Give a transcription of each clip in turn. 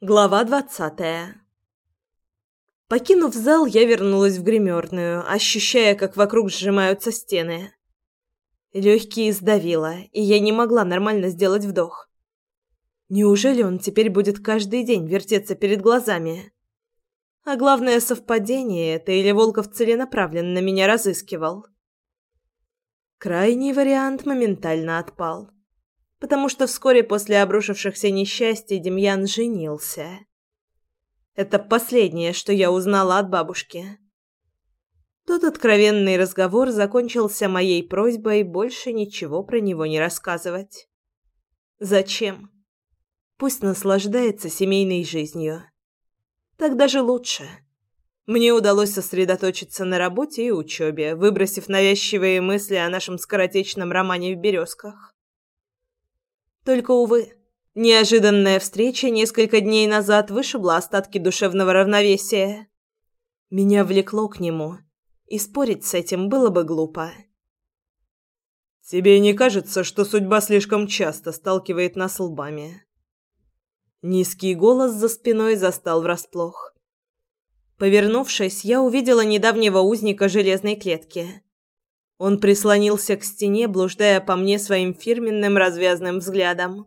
Глава двадцатая Покинув зал, я вернулась в гримерную, ощущая, как вокруг сжимаются стены. Легкие сдавило, и я не могла нормально сделать вдох. Неужели он теперь будет каждый день вертеться перед глазами? А главное совпадение это или Волков целенаправленно меня разыскивал? Крайний вариант моментально отпал потому что вскоре после обрушившихся несчастий Демьян женился. Это последнее, что я узнала от бабушки. Тот откровенный разговор закончился моей просьбой больше ничего про него не рассказывать. Зачем? Пусть наслаждается семейной жизнью. Так даже лучше. Мне удалось сосредоточиться на работе и учебе, выбросив навязчивые мысли о нашем скоротечном романе в «Березках». Только, увы, неожиданная встреча несколько дней назад вышибла остатки душевного равновесия. Меня влекло к нему, и спорить с этим было бы глупо. «Тебе не кажется, что судьба слишком часто сталкивает нас лбами?» Низкий голос за спиной застал врасплох. Повернувшись, я увидела недавнего узника железной клетки. Он прислонился к стене, блуждая по мне своим фирменным развязным взглядом.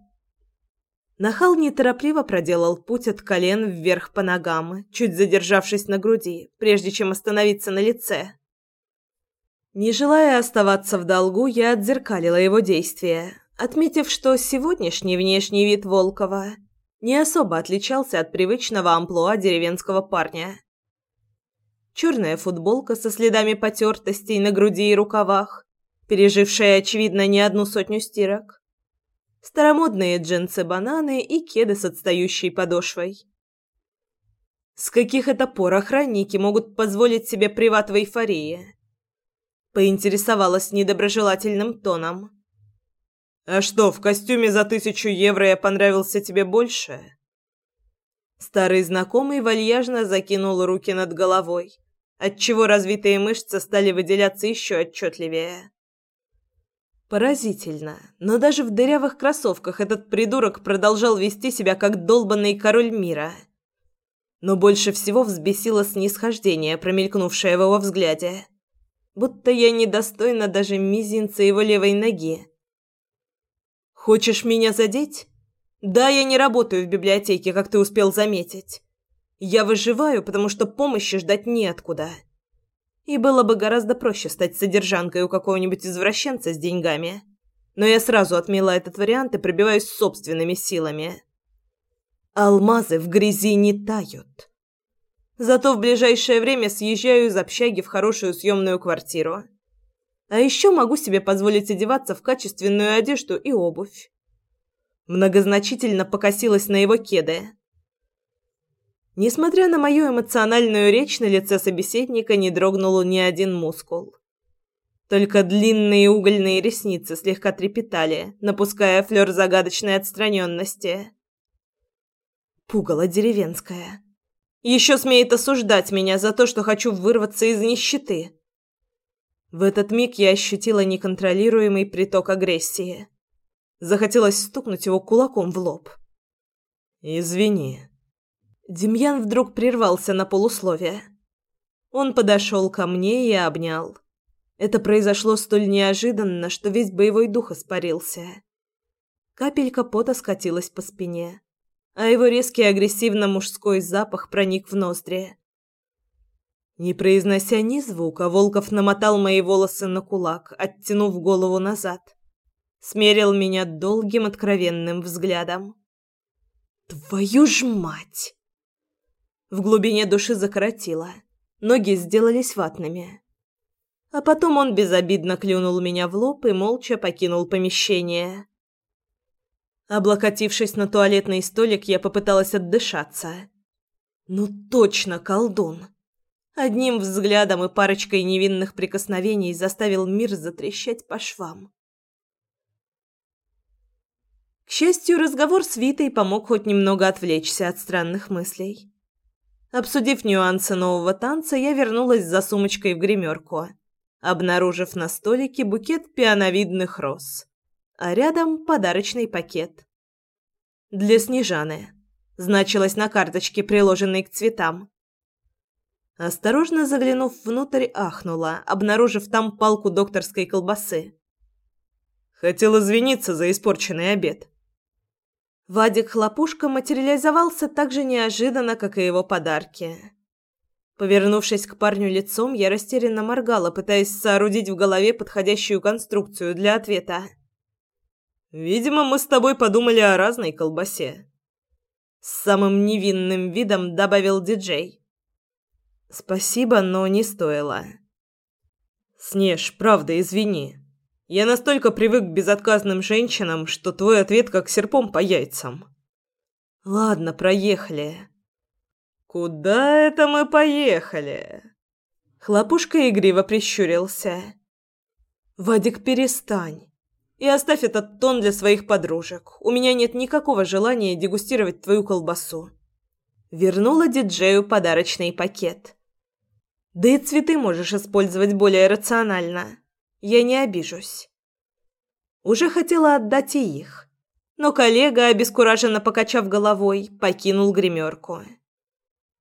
Нахал неторопливо проделал путь от колен вверх по ногам, чуть задержавшись на груди, прежде чем остановиться на лице. Не желая оставаться в долгу, я отзеркалила его действия, отметив, что сегодняшний внешний вид Волкова не особо отличался от привычного амплуа деревенского парня черная футболка со следами потертостей на груди и рукавах, пережившая, очевидно, не одну сотню стирок, старомодные джинсы-бананы и кеды с отстающей подошвой. С каких это пор охранники могут позволить себе приват в эйфории? Поинтересовалась недоброжелательным тоном. «А что, в костюме за тысячу евро я понравился тебе больше?» Старый знакомый вальяжно закинул руки над головой, отчего развитые мышцы стали выделяться еще отчетливее. Поразительно, но даже в дырявых кроссовках этот придурок продолжал вести себя как долбанный король мира. Но больше всего взбесило снисхождение, промелькнувшее в его взгляде. Будто я недостойна даже мизинца его левой ноги. «Хочешь меня задеть?» Да, я не работаю в библиотеке, как ты успел заметить. Я выживаю, потому что помощи ждать неоткуда. И было бы гораздо проще стать содержанкой у какого-нибудь извращенца с деньгами. Но я сразу отмела этот вариант и пробиваюсь собственными силами. Алмазы в грязи не тают. Зато в ближайшее время съезжаю из общаги в хорошую съемную квартиру. А еще могу себе позволить одеваться в качественную одежду и обувь многозначительно покосилась на его кеды. Несмотря на мою эмоциональную речь, на лице собеседника не дрогнул ни один мускул. Только длинные угольные ресницы слегка трепетали, напуская флёр загадочной отстраненности. Пугало деревенское. Еще смеет осуждать меня за то, что хочу вырваться из нищеты. В этот миг я ощутила неконтролируемый приток агрессии. Захотелось стукнуть его кулаком в лоб. «Извини». Демьян вдруг прервался на полусловие. Он подошел ко мне и обнял. Это произошло столь неожиданно, что весь боевой дух испарился. Капелька пота скатилась по спине, а его резкий агрессивно-мужской запах проник в ноздри. Не произнося ни звука, Волков намотал мои волосы на кулак, оттянув голову назад смерил меня долгим откровенным взглядом. Твою ж мать! В глубине души закоротило, ноги сделались ватными. А потом он безобидно клюнул меня в лоб и молча покинул помещение. Облокотившись на туалетный столик, я попыталась отдышаться. Ну точно колдун. Одним взглядом и парочкой невинных прикосновений заставил мир затрещать по швам. К счастью, разговор с Витой помог хоть немного отвлечься от странных мыслей. Обсудив нюансы нового танца, я вернулась за сумочкой в гримерку, обнаружив на столике букет пиановидных роз, а рядом подарочный пакет. Для Снежаны. значилось на карточке, приложенной к цветам. Осторожно заглянув внутрь, ахнула, обнаружив там палку докторской колбасы. Хотел извиниться за испорченный обед. Вадик Хлопушка материализовался так же неожиданно, как и его подарки. Повернувшись к парню лицом, я растерянно моргала, пытаясь соорудить в голове подходящую конструкцию для ответа. «Видимо, мы с тобой подумали о разной колбасе», — с самым невинным видом добавил диджей. «Спасибо, но не стоило». «Снеж, правда, извини. Я настолько привык к безотказным женщинам, что твой ответ как серпом по яйцам». «Ладно, проехали». «Куда это мы поехали?» Хлопушка игриво прищурился. «Вадик, перестань. И оставь этот тон для своих подружек. У меня нет никакого желания дегустировать твою колбасу». Вернула диджею подарочный пакет. «Да и цветы можешь использовать более рационально. Я не обижусь». Уже хотела отдать и их, но коллега, обескураженно покачав головой, покинул гримерку.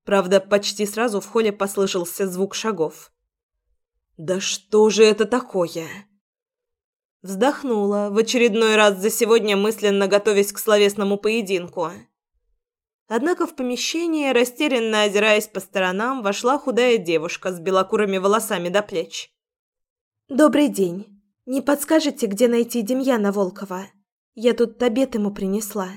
Правда, почти сразу в холле послышался звук шагов. «Да что же это такое?» Вздохнула, в очередной раз за сегодня мысленно готовясь к словесному поединку. Однако в помещение, растерянно озираясь по сторонам, вошла худая девушка с белокурыми волосами до плеч. «Добрый день. Не подскажете, где найти Демьяна Волкова? Я тут обед ему принесла».